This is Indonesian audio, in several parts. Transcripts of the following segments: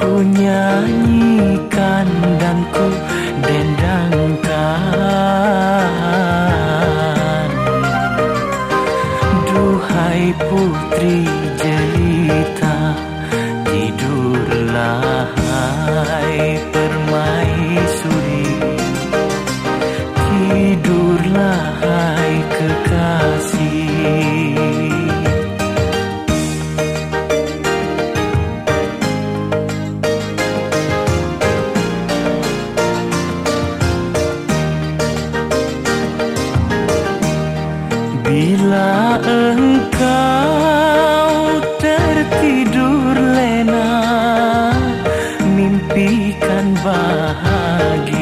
Ku nyanyikan dan ku dendangkan. Duhai putri jelita Bila engkau tertidur lena Mimpikan bahagia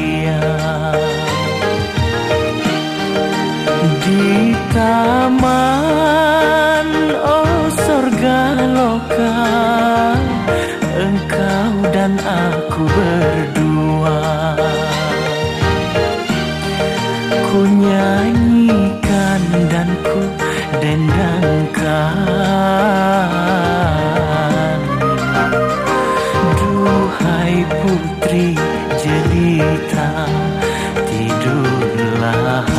dendangkan Duhai putri jelita Tidurlah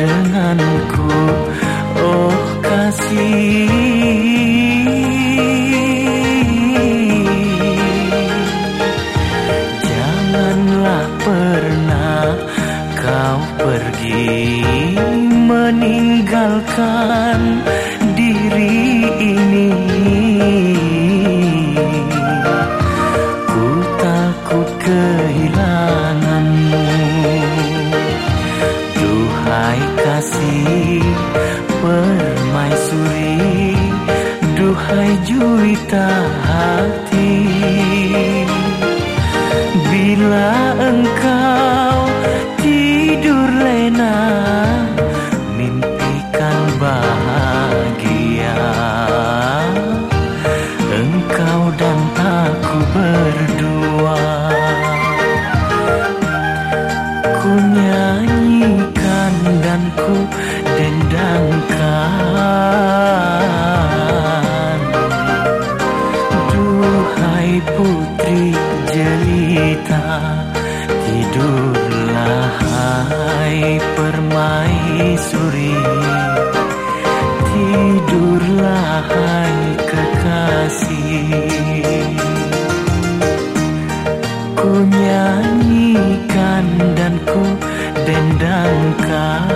denganku. Oh kasih. Janganlah pernah kau pergi Meninggalkan diri ini permaisuri Duhai juwita hati kita Tidurlah hai permaisuri Tidurlah hai kekasih. Ku nyanyikan dan ku dendangkan